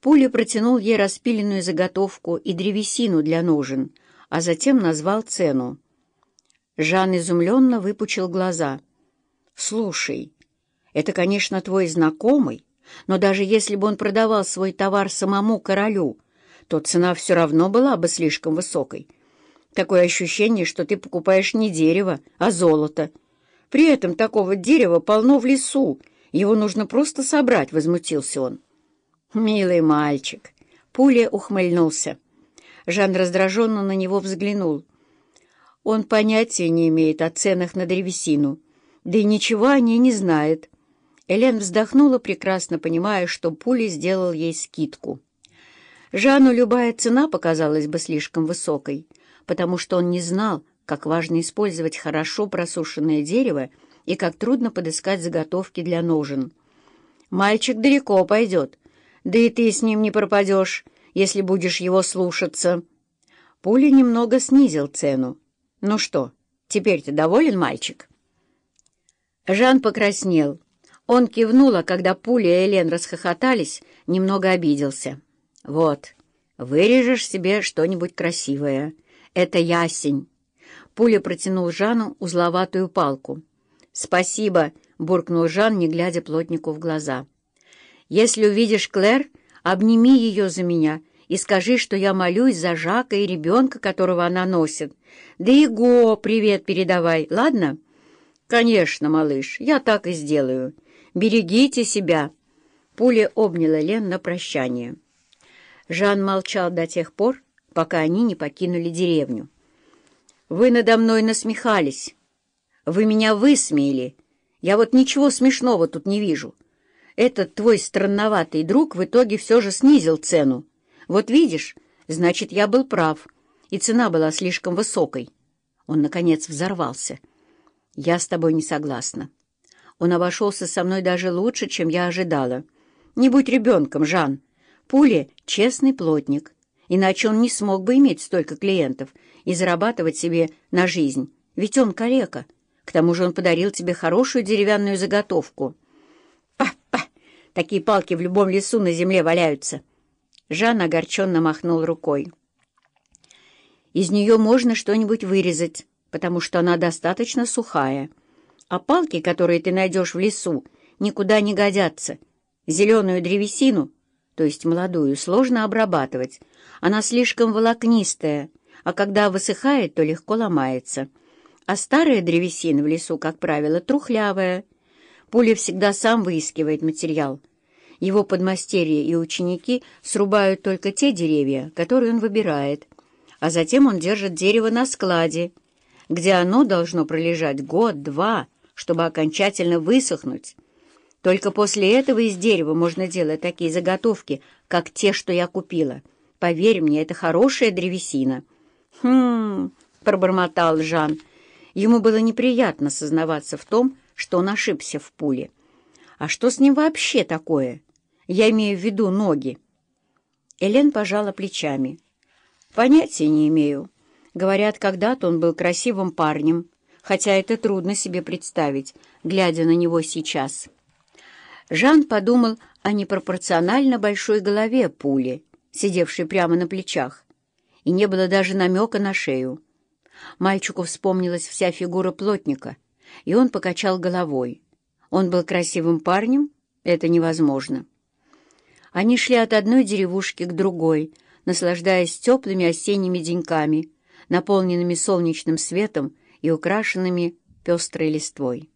Пуля протянул ей распиленную заготовку и древесину для ножен, а затем назвал цену. Жан изумленно выпучил глаза. «Слушай, это, конечно, твой знакомый, но даже если бы он продавал свой товар самому королю, то цена все равно была бы слишком высокой. Такое ощущение, что ты покупаешь не дерево, а золото. При этом такого дерева полно в лесу, его нужно просто собрать», — возмутился он. «Милый мальчик!» Пуля ухмыльнулся. Жан раздраженно на него взглянул. Он понятия не имеет о ценах на древесину, да и ничего о ней не знает. Элен вздохнула, прекрасно понимая, что Пуля сделал ей скидку. Жану любая цена показалась бы слишком высокой, потому что он не знал, как важно использовать хорошо просушенное дерево и как трудно подыскать заготовки для ножен. «Мальчик далеко пойдет», да и ты с ним не пропадешь, если будешь его слушаться». Пуля немного снизил цену. «Ну что, теперь ты доволен, мальчик?» Жан покраснел. Он кивнул, а когда Пуля и Элен расхохотались, немного обиделся. «Вот, вырежешь себе что-нибудь красивое. Это ясень». Пуля протянул Жану узловатую палку. «Спасибо», — буркнул Жан, не глядя плотнику в глаза. Если увидишь Клэр, обними ее за меня и скажи, что я молюсь за Жака и ребенка, которого она носит. Да и Го привет передавай, ладно? Конечно, малыш, я так и сделаю. Берегите себя. Пуля обняла Лен на прощание. Жан молчал до тех пор, пока они не покинули деревню. «Вы надо мной насмехались. Вы меня высмеяли. Я вот ничего смешного тут не вижу этот твой странноватый друг в итоге все же снизил цену. Вот видишь, значит, я был прав, и цена была слишком высокой. Он, наконец, взорвался. Я с тобой не согласна. Он обошелся со мной даже лучше, чем я ожидала. Не будь ребенком, Жан. Пули — честный плотник, иначе он не смог бы иметь столько клиентов и зарабатывать себе на жизнь, ведь он калека. К тому же он подарил тебе хорошую деревянную заготовку — Такие палки в любом лесу на земле валяются. Жан огорченно махнул рукой. Из нее можно что-нибудь вырезать, потому что она достаточно сухая. А палки, которые ты найдешь в лесу, никуда не годятся. Зеленую древесину, то есть молодую, сложно обрабатывать. Она слишком волокнистая, а когда высыхает, то легко ломается. А старая древесина в лесу, как правило, трухлявая. Пуля всегда сам выискивает материал — его подмастерья и ученики срубают только те деревья, которые он выбирает, а затем он держит дерево на складе, где оно должно пролежать год-два, чтобы окончательно высохнуть. Только после этого из дерева можно делать такие заготовки, как те, что я купила. Поверь мне, это хорошая древесина. «Хм...» — пробормотал Жан. Ему было неприятно сознаваться в том, что он ошибся в пуле. «А что с ним вообще такое?» Я имею в виду ноги. Элен пожала плечами. Понятия не имею. Говорят, когда-то он был красивым парнем, хотя это трудно себе представить, глядя на него сейчас. Жан подумал о непропорционально большой голове пули, сидевшей прямо на плечах, и не было даже намека на шею. Мальчику вспомнилась вся фигура плотника, и он покачал головой. Он был красивым парнем? Это невозможно. Они шли от одной деревушки к другой, наслаждаясь теплыми осенними деньками, наполненными солнечным светом и украшенными пестрой листвой.